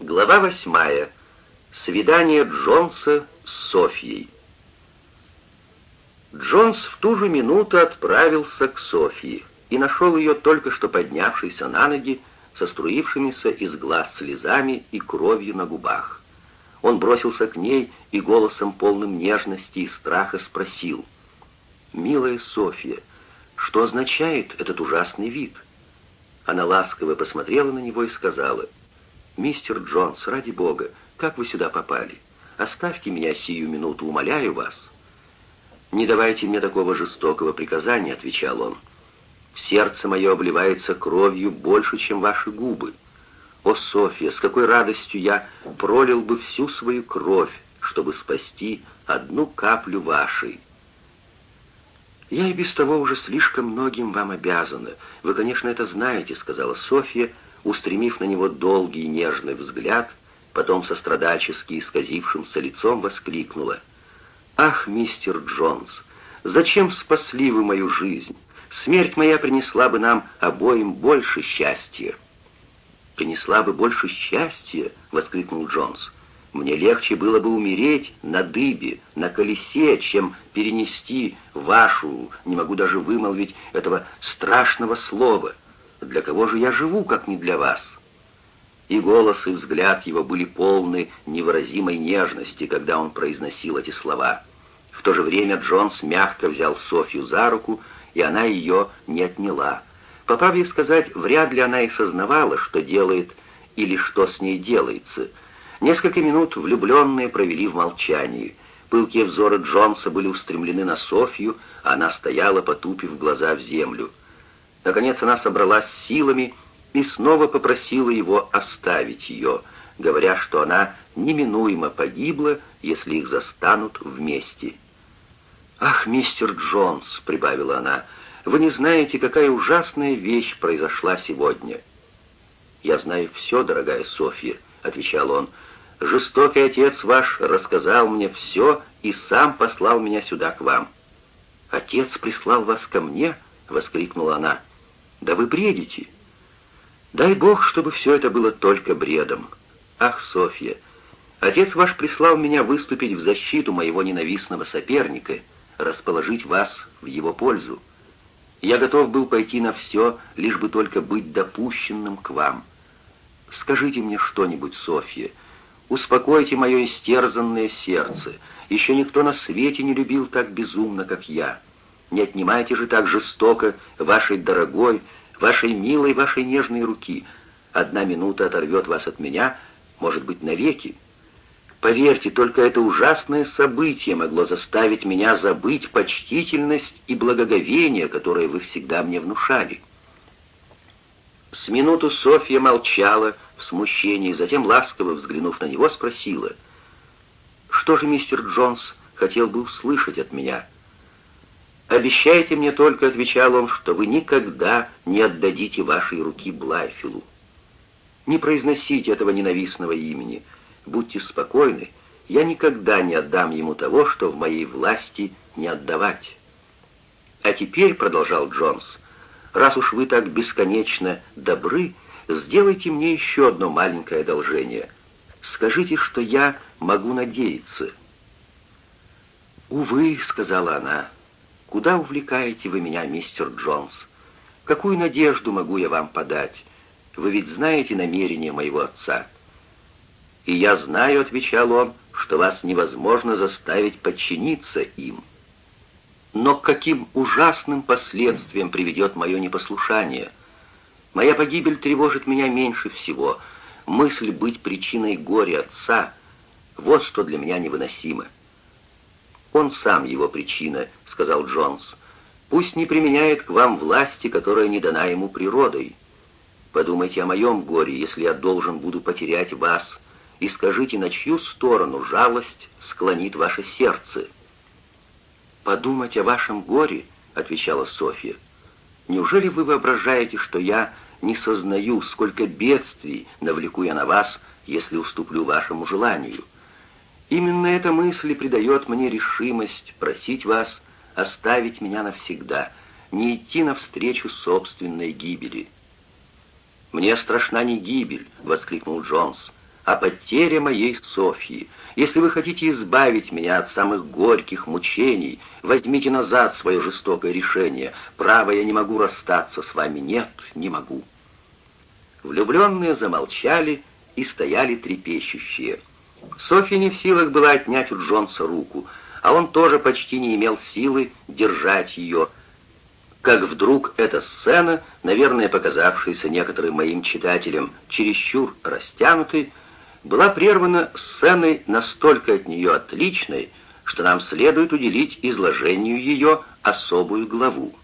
Глава восьмая. Свидание Джонса с Софьей. Джонс в ту же минуту отправился к Софье и нашел ее только что поднявшейся на ноги, со струившимися из глаз слезами и кровью на губах. Он бросился к ней и голосом полным нежности и страха спросил, «Милая Софья, что означает этот ужасный вид?» Она ласково посмотрела на него и сказала, «Мистер Джонс, ради бога, как вы сюда попали? Оставьте меня сию минуту, умоляю вас». «Не давайте мне такого жестокого приказания», — отвечал он. «Сердце мое обливается кровью больше, чем ваши губы. О, Софья, с какой радостью я пролил бы всю свою кровь, чтобы спасти одну каплю вашей». «Я и без того уже слишком многим вам обязана. Вы, конечно, это знаете», — сказала Софья, устремив на него долгий нежный взгляд, потом со страдальчески исказившимся лицом воскликнула. «Ах, мистер Джонс, зачем спасли вы мою жизнь? Смерть моя принесла бы нам обоим больше счастья». «Принесла бы больше счастья?» — воскликнул Джонс. Мне легче было бы умереть на дыбе, на колесе, чем перенести вашу, не могу даже вымолвить этого страшного слова. Для кого же я живу, как не для вас?» И голос, и взгляд его были полны невыразимой нежности, когда он произносил эти слова. В то же время Джонс мягко взял Софью за руку, и она ее не отняла. По правде сказать, вряд ли она и сознавала, что делает или что с ней делается — Несколько минут влюбленные провели в молчании. Пылкие взоры Джонса были устремлены на Софью, а она стояла, потупив глаза в землю. Наконец она собралась силами и снова попросила его оставить ее, говоря, что она неминуемо погибла, если их застанут вместе. «Ах, мистер Джонс», — прибавила она, — «вы не знаете, какая ужасная вещь произошла сегодня». «Я знаю все, дорогая Софья», — отвечал он, — Жестокий отец ваш рассказал мне все и сам послал меня сюда к вам». «Отец прислал вас ко мне?» — воскликнула она. «Да вы бредите!» «Дай Бог, чтобы все это было только бредом. Ах, Софья, отец ваш прислал меня выступить в защиту моего ненавистного соперника, расположить вас в его пользу. Я готов был пойти на все, лишь бы только быть допущенным к вам. Скажите мне что-нибудь, Софья, — Успокойте мое истерзанное сердце. Еще никто на свете не любил так безумно, как я. Не отнимайте же так жестоко вашей дорогой, вашей милой, вашей нежной руки. Одна минута оторвет вас от меня, может быть, навеки. Поверьте, только это ужасное событие могло заставить меня забыть почтительность и благоговение, которые вы всегда мне внушали. С минуту Софья молчала, в смущении, затем, ласково взглянув на него, спросила, «Что же мистер Джонс хотел бы услышать от меня?» «Обещайте мне только», — отвечал он, — «что вы никогда не отдадите вашей руки Блайфилу. Не произносите этого ненавистного имени. Будьте спокойны, я никогда не отдам ему того, что в моей власти не отдавать». «А теперь», — продолжал Джонс, — «раз уж вы так бесконечно добры, — сделайте мне еще одно маленькое одолжение. Скажите, что я могу надеяться». «Увы», — сказала она, — «куда увлекаете вы меня, мистер Джонс? Какую надежду могу я вам подать? Вы ведь знаете намерения моего отца». «И я знаю», — отвечал он, — «что вас невозможно заставить подчиниться им». «Но к каким ужасным последствиям приведет мое непослушание?» Моя погибель тревожит меня меньше всего. Мысль быть причиной горя отца — вот что для меня невыносимо. «Он сам его причина», — сказал Джонс. «Пусть не применяет к вам власти, которая не дана ему природой. Подумайте о моем горе, если я должен буду потерять вас, и скажите, на чью сторону жалость склонит ваше сердце». «Подумать о вашем горе», — отвечала Софья. «Неужели вы воображаете, что я не сознаю, сколько бедствий навлеку я на вас, если уступлю вашему желанию. Именно эта мысль придает мне решимость просить вас оставить меня навсегда, не идти навстречу собственной гибели». «Мне страшна не гибель», — воскликнул Джонс, о потере моей Софьи. Если вы хотите избавить меня от самых горьких мучений, возьмите назад свое жестокое решение. Право, я не могу расстаться с вами. Нет, не могу». Влюбленные замолчали и стояли трепещущие. Софья не в силах была отнять у Джонса руку, а он тоже почти не имел силы держать ее, как вдруг эта сцена, наверное, показавшаяся некоторым моим читателям чересчур растянутой, была прервана сценой настолько от нее отличной, что нам следует уделить изложению ее особую главу.